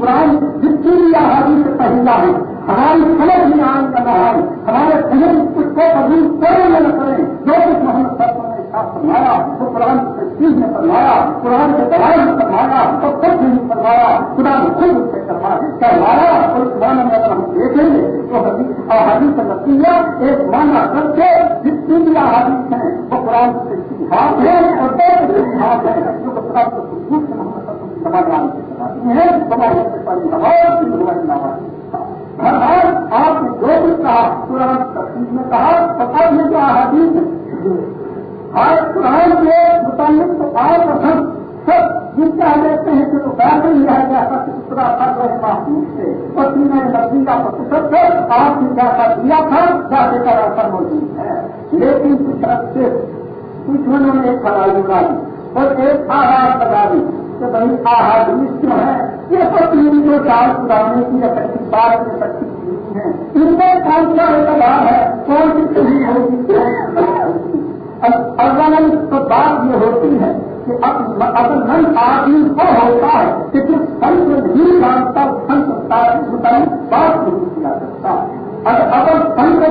قرآن جتنی بھی آہادی سے پہلا ہے ہماری سمجھ میں آنے کا نہ آئے، ہمارے سمجھ اس کو قبول کریں یا نہ کریں جو کچھ محمد صاحب فرمایا وہ قرآن چیز نے فرمایا، قرآن کے دوائی نے فرمایا، تو خود نہیں فرمایا قرآن خود اس سے کروایا اور قرآن میں اگر ہم دیکھیں گے، تو حدیث کا نتیجہ ایک مانا کر کے جتنی بھی حادث ہیں وہ قرآن سے ہاتھ ہے، اور ہاتھ جو کو سے محمد سماجان سے ہیں ہر آپ نے جو بھی کہا، قرآن تفصیل میں کہا، تو اب یہ حدیث ہر قرآن کے متعلق تو آپ اور ہم سب جن کا لیتے ہیں کہ وہ بیان نہیں ہے جیسا کہ دوسرا فرض ہے محبوب سے اور تین نبی کا پرتیشت سے آپ نے جیسا دیا تھا جیسے کا ایسا موجود ہے۔ لیکن کچھ رستے کچھ انہوں نے ایک خراب لگا اور ایک آہار لگا دی کہ بھائی آہادیش جو ہے۔ یہ سب جو چار پرانے کی اکٹھی بات کی اکٹھی ہیں، ان میں کون سا اعتبار ہے؟ کون سی صحیح ہوگی اگر تو بات یہ ہوتی ہے کہ اگر من آدمی کو ہوتا ہے کہ جس فن کو نہیں جانتا فن متعلق بات نہیں کیا سکتا اگر اگر فن کو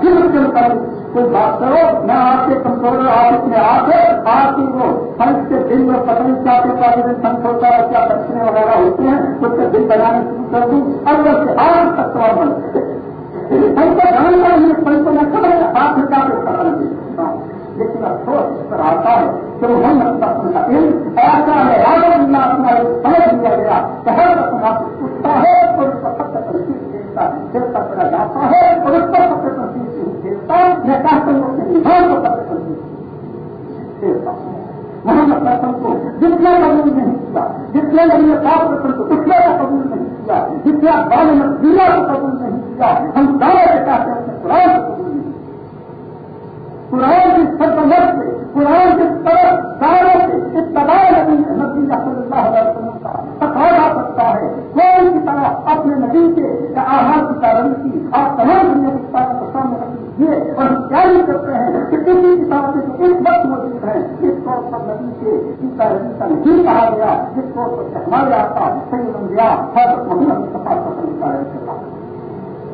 پھر اس کے متعلق کوئی بات کرو۔ میں آپ کے کمزور آفس میں آ کے آپ کی وہ فنڈ کے دن میں پتہ نہیں کیا کیا دن فنڈ ہوتا ہے، کیا بچنے وغیرہ ہوتے ہیں، اس کے دل بنانے شروع کر دوں۔ اگر سے آج تک تو بن فن کو جاننا ہی فن کو میں خبر آپ سے کیا پتہ نہیں لیکن افسوس اس پر آتا ہے کہ وہ ہم کا علم ایسا ہے اللہ اپنا سمجھ لیا گیا کہ ہر رقم آپ اٹھتا ہے اور اس سب جاتا ہے اور اس پر سب میں چاہتا ہوں کو سب محمد رسم کو جتنے قبول نہیں کیا، جتنے نبی صاف رسم کو اتنے کا قبول نہیں کیا، جتنے اخبار میں پیلا کو قبول نہیں کیا، ہم دعوے کے ہیں قرآن کو قبول نہیں قرآن کی سلطنت سے، قرآن کی طرف سارے سے اتباع نبی نبی صلی اللہ علیہ وسلم کا تقاضا سکتا ہے۔ کوئی کی طرح اپنے نبی کے آہار کی تعلیم کی آپ تمام دنیا کی سامنے رکھ یہ اور ہم کیا نہیں کرتے ہیں کہ کسی کتاب سے جو ایک وقت موجود ہے۔ جس طور پر نبی کے اس کا کا نہیں کہا گیا، جس طور پر ہمارے آتا صحیح بن گیا ہر محمد سفا پسند کا رہتا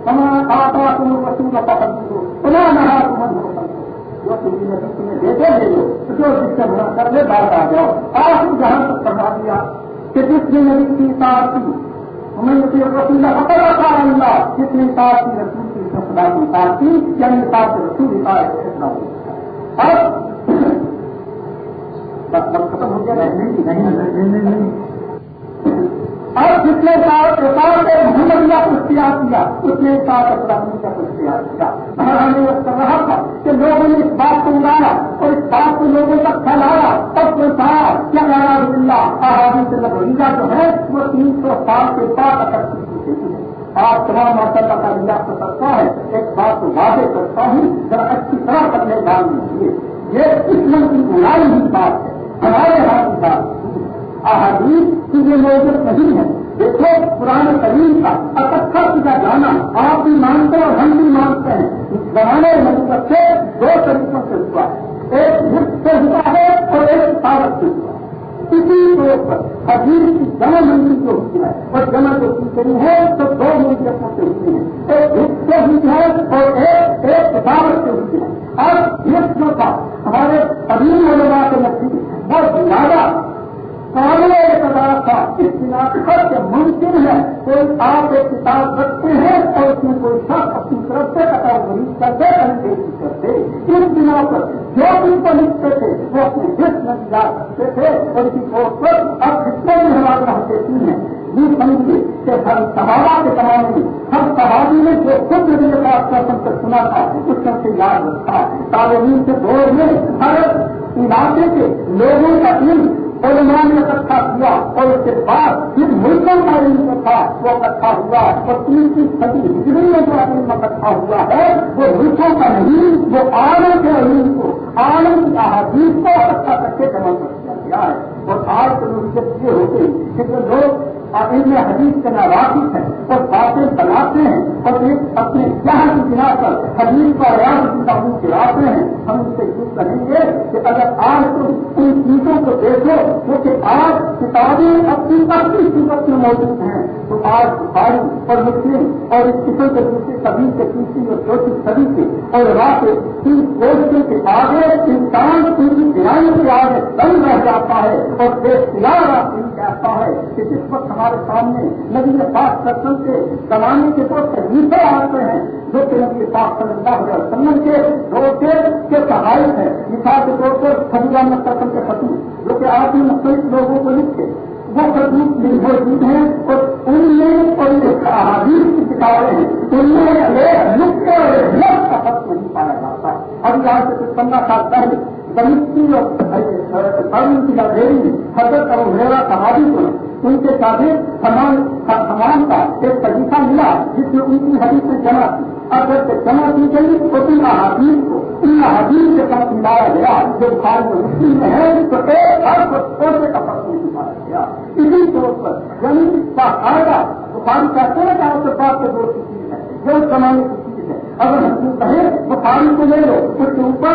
تمام آتا تم وسیع کا پسند ہو تمام نہا تمن ہو جو تمہیں نبی تمہیں دے دے دے جو جس سے کر بات آ جاؤ آپ جہاں تک پڑھا دیا کہ جس نے نبی کی ساتھ کی ہمیں رسول اللہ پتہ اللہ جس نے کی رسول کی سفلا کی ساتھ کی یعنی رسول اور ختم ہو گیا نہیں اور جس نے ساتھ احساس محمدیہ کیا اس نے ساتھ کا اختیار کیا اور کو لوگوں تک پھیلایا، تب وہ کہا کیا نارا اللہ آبادی سے لگویزا جو ہے، وہ تین سو سال کے بعد اکٹھی کی آپ تمام ماشاء کا ریا کو کرتا ہے، ایک بات واضح کرتا ہوں، ذرا اچھی طرح کرنے ڈال دیجیے یہ اس من کی اڑائی ہوئی بات ہے ہمارے یہاں کی بات احادیث کی یہ موجود نہیں ہے۔ دیکھو پرانے کریم کا اکٹھا کا جانا، آپ بھی مانتے اور ہم بھی مانتے ہیں۔ زمانے مطلب سے دو طریقوں سے ہوا۔ کسی سے ہوا ہے طور پر حدیث کی جمع منزل جو ہوتی ہے اور جمع جو کی ہے تو دو منزلوں سے ہیں۔ نے جو خود نبی پاک کا سب سے سنا تھا، اس کا سے یاد رکھا تعلیم کے دور میں ہر علاقے کے لوگوں کا علم علماء نے اکٹھا کیا اور اس کے بعد جن ملکوں کا علم تھا وہ اکٹھا ہوا اور تین کی صدی ہجری میں جو علم اکٹھا ہوا ہے، وہ ملکوں کا نہیں، وہ آنند کے علم کو آنند کی احادیث کو اکٹھا کر کے جمع کر دیا گیا ہے۔ اور آج تو نصیحت یہ ہو گئی کہ جو لوگ ان میں حدیث کے ناواقف ہیں اور باتیں بناتے ہیں اور ایک اپنے یہاں کی بنا پر حدیث کا ریاض کی تعبیر ہیں۔ ہم ان سے یہ کہیں گے کہ اگر آج تم ان چیزوں کو دیکھو کیونکہ آج کتابیں اپنی اپنی صورت میں موجود ہیں۔ آج بخاری اور مسلم اور اس قسم کے دوسرے سبھی کے تیسری اور چوتھی سبھی کے اور رات ان کوششوں کے آگے انسان ان کی بنائی کے آگے بند رہ جاتا ہے اور بے اختیار کہتا ہے کہ جس وقت ہمارے سامنے نبی پاک سرسن کے زمانے کے تو تجیبے آتے ہیں، جو کہ نبی پاک صلی اللہ علیہ وسلم کے روٹے کے سہایت ہے مثال کے طور پر خبیلا سرسن کے پتی جو کہ آپ مختلف لوگوں کو لکھتے وہ خدوط موجود ہیں اور ان میں کوئی احادیث کی کتابیں ہیں ان میں لکھ اور لفظ کا فرق نہیں پایا جاتا۔ ہے ہم یہاں سے کچھ پندرہ سال پہلے اور کی لائبریری حضرت اور میرا صحابی کو ان کے شادی سامان کا ایک طریقہ ملا جس میں ان کی حدیث میں جمع کی اگر جمع کی گئی تو ان احادیث کو ان حدیث کے ساتھ ملایا گیا۔ جو بخار میں مسلم میں ہے تو ایک ہر چھوٹے کا فرق نہیں ملایا گیا۔ اسی طور پر یعنی باقاعدہ بخاری کہتے ہیں کہ آپ کے پاس سے دوست چیز ہے جو زمانے کی اگر ہم کہیں بخاری کو لے لو، اس کے اوپر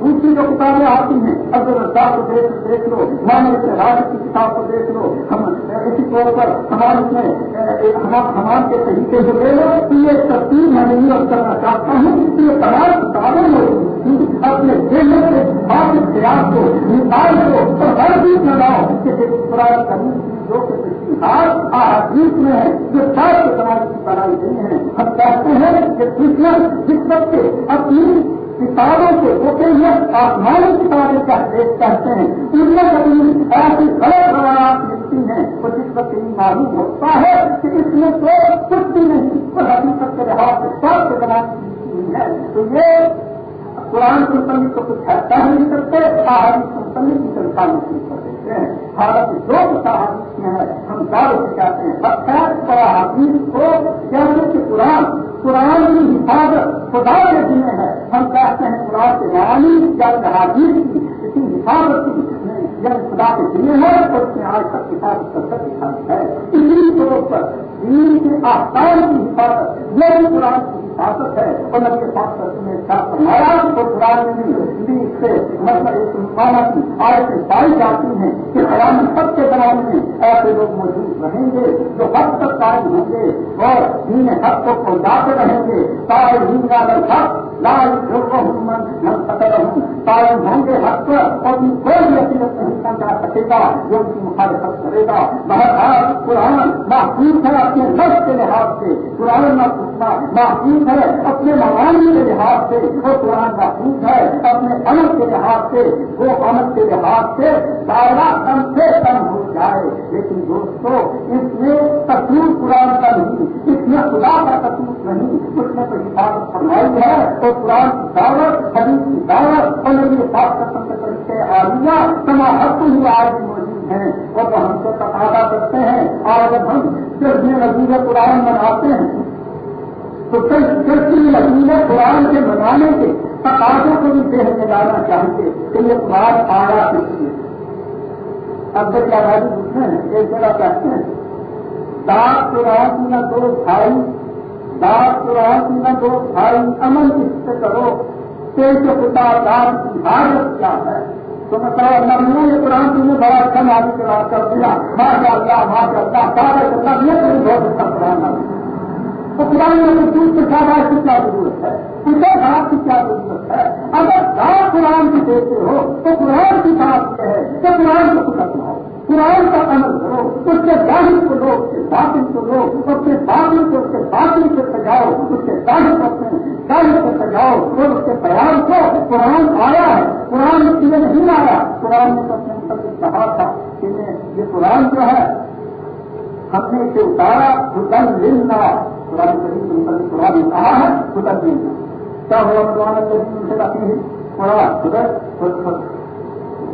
دوسری جو کتابیں آتی ہیں اگر رفتار کو دیکھ دیکھ لو مانے کے راج کی کتاب کو دیکھ لو، ہم اسی طور پر ہمارے میں ہمارے کے طریقے سے لے لو کہ یہ ترتیب میں نہیں کرنا چاہتا ہوں کہ یہ تمام کتابیں موجود اپنے دل سے بات اختیار کو، مثال کو اور ہر چیز لگاؤ کہ پرانا کرنی جو حدیث میں ہے جو سات کے سماج کی بنائی گئی ہیں۔ ہم کہتے ہیں کہ کرسمس جس وقت اپنی کتابوں سے وہ کہیں آسمانی کتابیں کہتے ہیں؟ ان میں کبھی ایسی غلط روایات ملتی ہیں تو جس وقت یہ معلوم ہوتا ہے کہ اس میں تو کچھ بھی نہیں تو حقیقت کے لحاظ سے سب سے بنا ہے۔ تو یہ قرآن کی کو کچھ ایسا نہیں کرتے آہاری سنگی کی سنکھا نہیں کر دیتے ہیں۔ حالت جو حادث میں ہے ہم داروں سے کہتے ہیں۔ حقیقت اور حادث کو جیسے کہ قرآن قرآن کی حفاظت خدا کے ذمہ ہے۔ ہم کہتے ہیں قرآن کے معانی یا حادث کی اسی حفاظت کی جب خدا کے ذمہ ہے تو اس نے آج تک حفاظت کر سک ہے۔ اسی طور پر دین کے آسان کی حفاظت، یہ قرآن کی حفاظت ہے اور نبی پاک نے فرمایا؟ تو قرآن میں اس سے مطلب ایک مانا کی آج پائی جاتی ہیں کہ قرآن سب کے زمانے میں ایسے لوگ موجود رہیں گے جو حق تک قائم ہوں گے اور دین حق کو پہنچاتے رہیں گے۔ سارے دین کا حق لال جو من فتح قائم ہوں گے حق پر اور کوئی نصیحت نہیں پہنچا سکے گا، جو ان کی مخالفت کرے گا۔ بہرحال قرآن محفوظ ہے اپنے لفظ کے لحاظ سے۔ قرآن محفوظ ہے اپنے موانی کے لحاظ سے۔ وہ قرآن محفوظ ہے اپنے عمل کے لحاظ سے۔ وہ عمل کے لحاظ سے سارا کم سے کم ہو جائے۔ لیکن دوستو، اس میں تصور قرآن کا نہیں، اس میں خدا کا تصور نہیں۔ اس میں تو حفاظت فرمائی ہے۔ تو قرآن کی دعوت، حدیث کی دعوت اور میری پاک قسم کے طریقے آدمیاں تمام حق ہی آج موجود ہیں۔ اور وہ ہم سے تقاضا کرتے ہیں۔ اور جب ہم صرف یہ نظیر قرآن مناتے ہیں، تو صرف نظیر قرآن کے منانے کے تقاضوں کو بھی دیہ میں لانا چاہیے کہ یہ قرآن آیا کس لیے اب جب آبادی پوچھتے ہیں ایک جگہ کہتے ہیں داغ قرآن کی نہ دو بھائی داغ قرآن کی نہ دو، بھائی امن کس سے کرو۔ پیش خدا دار کی حالت کیا ہے؟ تو میں کہا یہ قرآن تم نے بڑا اچھا نازی قرار کر دیا۔ ماں کا اللہ ماں کا اللہ سارے اللہ یہ تمہیں بہت اچھا قرآن تو قرآن میں دودھ کے ساتھ کی کیا ضرورت ہے؟ کتنے بات کی کیا ضرورت ہے؟ اگر دار قرآن کی دیتے ہو، تو قرآن کی بات ہے کہ قرآن کو کچھ ہو قرآن کا عمل کرو اس کے ظاہر کو لو اس کے باطن کو لو اس کے باطن کو، اس کے باطن سے سجاؤ، اس کے ظاہر کو اپنے ظاہر سے سجاؤ، اور اس کے بیان کو قرآن آیا ہے، قرآن اس لیے نہیں آیا، قرآن نے اپنے مطلب کہا تھا کہ یہ قرآن جو ہے، ہم نے اسے اتارا خدن لنگا قرآن شریف میں قرآن نے کہا ہے خدن لنگا کیا ہوا؟ قرآن شریف سے آتی ہے قرآن خدر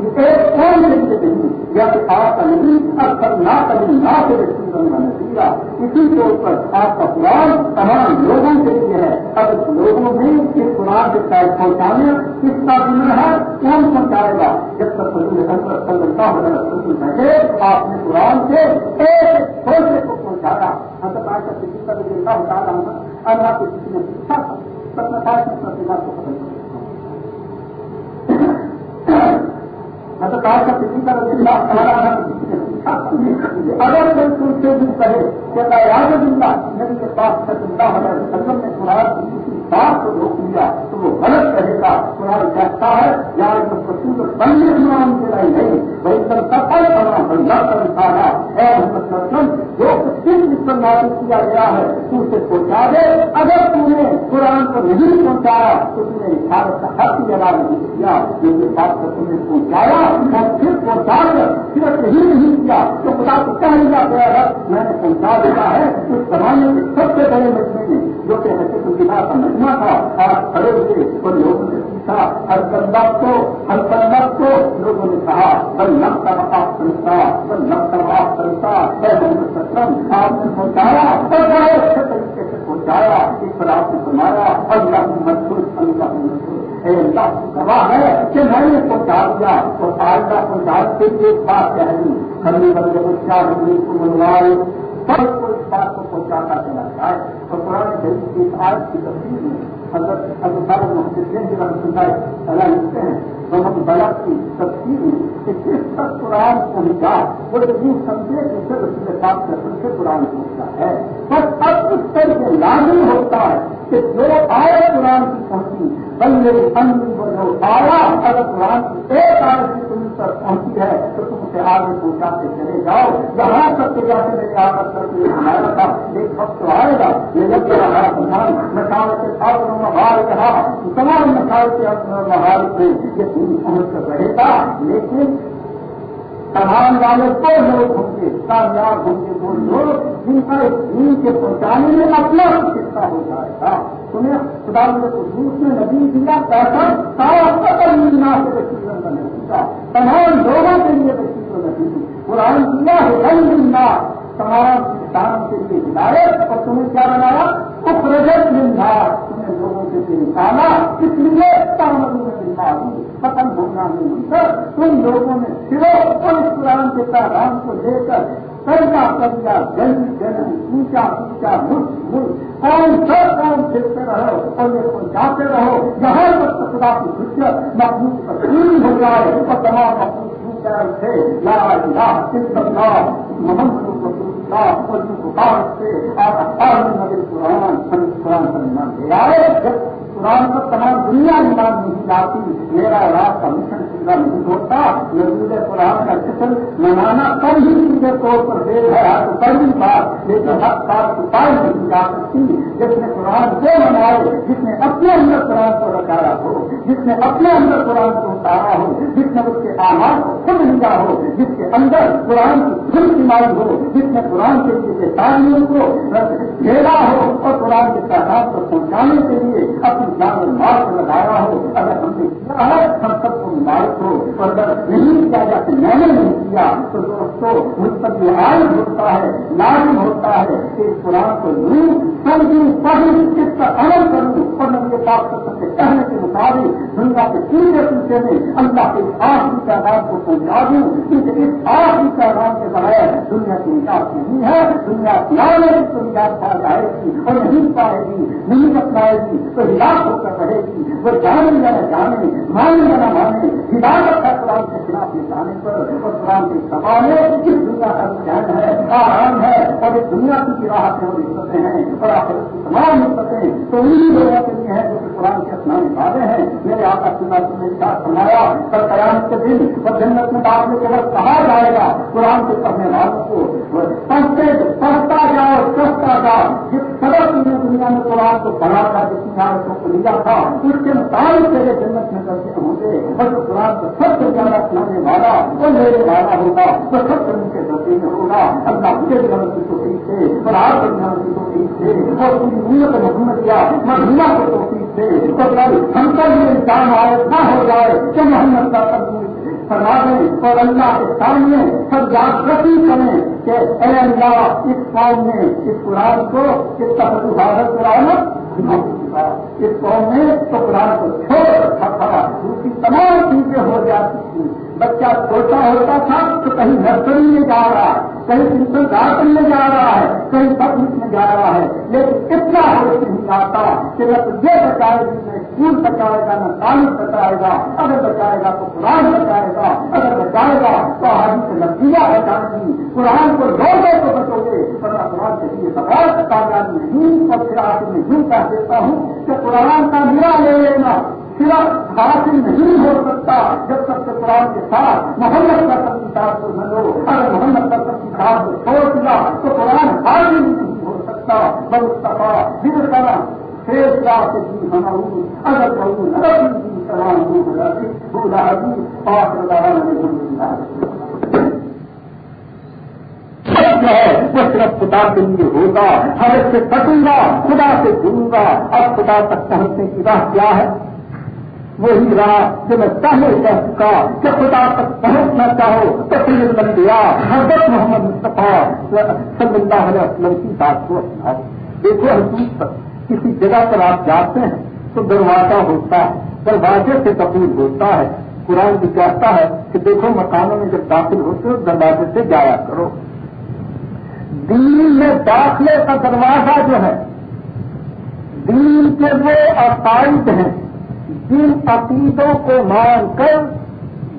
ایک کون طریقے نہیں یا آپ کا نہیں اکثر نہ کریں نہ کے نتیجہ اسی کے اوپر آپ کا قرآن تمام لوگوں کے لیے ہے اگر لوگوں میں اس قرآن کے ساتھ پہنچانے کس کا ذمہ ہے کون پہنچائے گا جب تک سلتا ہوگا بیٹھے آپ نے قرآن سے ایک فیصلے کو پہنچایا حضرت آج تک کسی کا بھی دیکھا ہوتا رہا اللہ کو کسی نے پوچھا تھا سب میں کو ختم مطلب آج کا کسی کا زندہ اگر کوئی تم سے بھی کہے کہ میں یاد دلہ میرے پاس کا زندہ ہمارے سنگم نے قرآن بات کو روک لیا تو وہ غلط کہے گا، قرآن کہتا ہے، یا رسول بننے قرآن کے لائی نہیں وہی سب سفل بنا بندہ کر دکھانا اے محمد وسلم، جو کچھ اس پر معلوم کیا گیا ہے، تو اسے پہنچا دے۔ اگر تم نے قرآن کو نہیں پہنچایا، تو تم نے بھارت کا حق جگہ نہیں کیا۔ جن کے بات کو تم نے پہنچایا اور پھر پہنچا کر صرف یہی نہیں کیا۔ تو خدا کو کہہ لیا گیا ہے، میں نے پہنچا دیا ہے۔ اس زمانے کے سب سے بڑے مجمے میں جو کہ حقیقت کی بات سمجھنا تھا اور کھڑے ہوئے اور لوگوں نے پوچھا ہر بندب کو ہر بندب کو لوگوں نے کہا بل لب کا وقاف کرتا بل لب کا وقاف کرتا ہے ستم آپ نے پہنچایا اور بڑے اچھے طریقے سے پہنچایا اس پر آپ نے سنایا اور اللہ کی اللہ کی اللہ گواہ ہے کہ میں نے پہنچا دیا اور آج کا پہنچا کے ایک بات کہہ دی ہمیں بندے کو چار کو منوائے سب کو اس بات کو پہنچاتا چلا جائے اور قرآن شریف کی آج کی تصویر میں حضرت حضرت محمد کی سنائے سلا لکھتے ہیں محمد بلب کی تصویر میں کہ جس تک قرآن پہنچا وہ یہ سمجھے کہ پھر اس کے ساتھ سفر سے قرآن پہنچتا ہے۔ بس اب اس طرح سے لازم ہوتا ہے کہ جو آئے قرآن کی پہنچی بندے اندر وہ آیا اگر قرآن کی ایک آئے پر پہنچی ہے، تو تم اسے آگے پہنچاتے چلے جاؤ۔ جہاں تک کہ جاتے میرے آگر کر کے ہمارا تھا ایک وقت آئے گا۔ یہ جبکہ ہمارا سلمان کے ساتھ مہار کہا تمام مسال کے مہار پہ یہ دن پہنچ کر رہے گا لیکن تمام والے کو لوگ ہوں گے، کامیاب ہوں گے وہ لوگ جن کا دین کے پہنچانے میں اپنا حصہ ہو جائے گا۔ تمہیں خدا نے خصوص میں نبی دیا پیسہ سارا قطر مینا سے وسیع نہیں دیا تمام لوگوں کے لیے وسیع کو نہیں قرآن دیا ہے رنگ ملنا تمام انسان کے لیے ہدایت۔ اور تمہیں کیا بنایا؟ کچھ رجت ملنا تمہیں لوگوں کے لیے نکالا۔ اس لیے تعمیر میں ملنا ختم ہونا نہیں کر تم لوگوں نے صرف اور اس قرآن کے پیغام کو لے کر کرنا کرنا جلدی جلدی اونچا اونچا ملک ملک کون سر کام پھرتے رہو اور یہ پہنچاتے رہو۔ جہاں تک خدا کی حجت، مخلوق پر ہو جائے۔ اور تمام مخلوق ٹوٹ تھے۔ لا الہ الا اللہ، محمد رسول اللہ اور سے۔ آپ اخبار نبی قرآن قرآن سلمان لے آئے۔ جب قرآن پر تمام دنیا ایمان نہیں لاتی میرا رات کا مشن سیدھا نہیں ہوتا۔ نزول قرآن کا قسم منانا کم ہی سیدھے طور پر دے رہا تو پہلی بات لیکن ہر بات کو نہیں جا سکتی۔ جس نے قرآن کو منائے جس نے اپنے اندر قرآن کو رکھایا ہو، جس نے اپنے اندر قرآن کو اتارا ہو، جس نے اس کے آواز کو خود لیا ہو، جس کے اندر قرآن کی خود سمائی ہو، جس نے قرآن کے کسی تعلیم کو گھیرا ہو اور قرآن کے پیغام کو پہنچانے کے لیے اپنی جان مار کو لگایا ہو اگر ہم نے کیا ہے ہم سب کو مبارک ہو اگر نہیں کیا جاتا میں نے نہیں کیا، تو دوستوں مجھ پر یہ عائد ہوتا ہے، لازم ہوتا ہے کہ اس قرآن کو لوں سمجھوں پڑھوں اس کا عمل کروں اور میں یہ بات کر سکتے کہنے کے مطابق دنیا کے پورے سلسلے میں اللہ کے آخری پیغام کو پہنچا دوں، کیونکہ اس آخری پیغام کے بغیر دنیا کی نکاح نہیں ہے، دنیا پیارے کو نجات پا جائے گی اور نہیں پائے گی، نہیں اپنائے گی، تو ہلاک ہو کر رہے گی وہ جانے یا نہ جانے مانے یا نہ مانے ہدایت ہے قرآن کے خلاف لے جانے پر اور قرآن کے سوالے اس دنیا کا چین ہے آرام ہے اور اس دنیا کی راحتیں اور عزتیں ہیں اور آپ کی تمام عزتیں تو انہیں لوگوں کے لیے ہیں جو کہ قرآن کے اسلام والے ہیں میرے آقا سنا نے ساتھ سنایا پر قیام کے دن اور جنت میں داخلے کے کہا جائے گا قرآن کے پڑھنے والوں کو پڑھتے پڑھتا سستا جاؤ جس سبق نے دنیا میں قرآن کو پڑھا تھا جس عادتوں کو لیا تھا، اس کے مطابق میرے جنت میں کرتے ہوں گے اور قرآن کو سب سے زیادہ سنانے والا، وہ میرے والا ہوگا، وہ سب سے ان کے درجے میں ہوگا۔ اللہ مجھے جنم کی توفیق سے اور آپ کے جنم کی توفیق سے اور پوری نیت محمد کیا، مدینہ کی توفیق سے اور ہم کو یہ انسان آئے، نہ ہو جائے کہ محمد کا قدم فرما دیں اور اللہ کے سامنے سب جاگرتی کریں۔ کہ اے اللہ، اس قوم میں اس قرآن کو، اس کا حفاظت کرانا اس قوم میں تو قرآن کو چھوڑ رکھا تھا۔ دوسری تمام چیزیں ہو جاتی تھیں۔ بچہ چھوٹا ہوتا تھا تو کہیں نرسری میں جا رہا ہے، کہیں پرنسپل گارڈن میں جا رہا ہے، کہیں پبلک میں جا رہا ہے۔ لیکن اتنا ہو نہیں آتا کہ نہ تو یہ بچائے گی بچائے گا، نہ تعلیم بچائے گا اگر بچائے گا، تو قرآن بچائے گا اگر بچائے گا، تو آدمی سے نتیجہ بچائے گی قرآن کو دو دو کو بچو گے ورنہ قرآن کے لیے بغیر کامیابی نہیں، اور پھر آپ میں یوں کہہ دیتا ہوں کہ قرآن کا میرا لے لینا صرف حاصل نہیں ہو سکتا، جب تک کہ قرآن کے ساتھ محمد کا سب کتاب کو نہ لو اگر محمد کا سب کتاب کو چھوڑ دیا، تو قرآن حاصل نہیں ہو سکتا بہت دفعہ دل کرنا۔ شیش رات جی ہماروں اگر کہوں اگر جی سلام بولا جی پاس لگا جو ہے، وہ صرف خدا کے لیے ہوگا ہر ایک سے کٹوں گا، خدا سے جڑوں گا۔ اب خدا تک پہنچنے کی راہ کیا ہے؟ وہی رہا کہ میں پہلے کہہ چکا کہ خدا تک پہنچنا چاہو تو پھر بن گیا حضرت محمد مصطفیٰ صلی اللہ علیہ وسلم کی بات کو اپناؤ دیکھو حقیق کسی جگہ پر آپ جاتے ہیں تو دروازہ ہوتا ہے، دروازے سے قبول ہوتا ہے۔ قرآن بھی کہتا ہے کہ دیکھو مکانوں میں جب داخل ہوتے ہو، دروازے سے جایا کرو۔ دین میں داخلے کا دروازہ جو ہے، دین کے وہ عقائد ہیں جن عقیدوں کو مان کر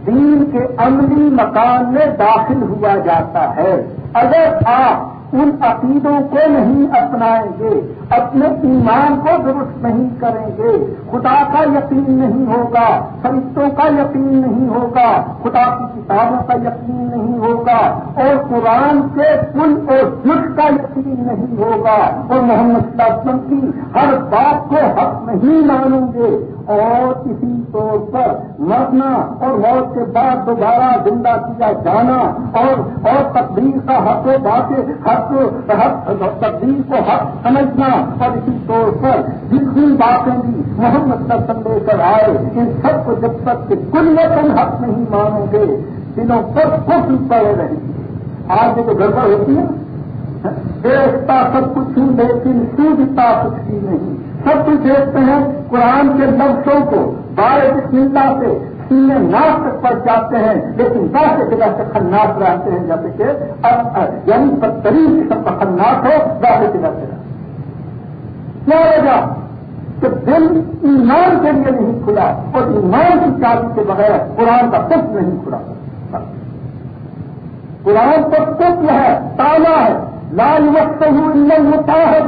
دین کے عملی مکان میں داخل ہوا جاتا ہے۔ اگر آپ ان عقیدوں کو نہیں اپنائیں گے اپنے ایمان کو درست نہیں کریں گے۔ خدا کا یقین نہیں ہوگا، فرشتوں کا یقین نہیں ہوگا، خدا کی کتابوں کا یقین نہیں ہوگا، اور قرآن کے پل اور جٹ کا یقین نہیں ہوگا۔ اور محمد صلی کی ہر بات کو حق نہیں مانیں گے۔ اور اسی طور پر مرنا اور موت کے بعد دوبارہ زندہ کیا جانا اور اور تقدیر کا حق و بات حق، تقدیر کو حق سمجھنا اور اسی طور پر جتنی باتیں بھی محمد سسم لے کر آئے، ان سب کو جب تک کہ کل حق نہیں مانو گے دنوں پر کچھ پڑے رہیں گے۔ آج جو گڑبڑ ہوتی ہے۔ دیکھتا سب کچھ ہوں لیکن سوجتا کچھ بھی نہیں۔ سب کچھ دیکھتے ہیں قرآن کے لفظوں کو۔ بارہ چنتا سے سینے ناش تک پڑ جاتے ہیں، لیکن ویسے جگہ سے خناس رہتے ہیں، جیسے کہ یعنی بدترین قسم کا خناس ہو ویسے جگہ سے رہتے کیا وجہ کہ دل ایمان کے لیے نہیں کھلا اور ایمان کی چابی کے بغیر قرآن کا کچھ نہیں کھلا۔ قرآن پر کچھ ہے، تالا ہے۔ لال وقت ہوں ہوتا ہے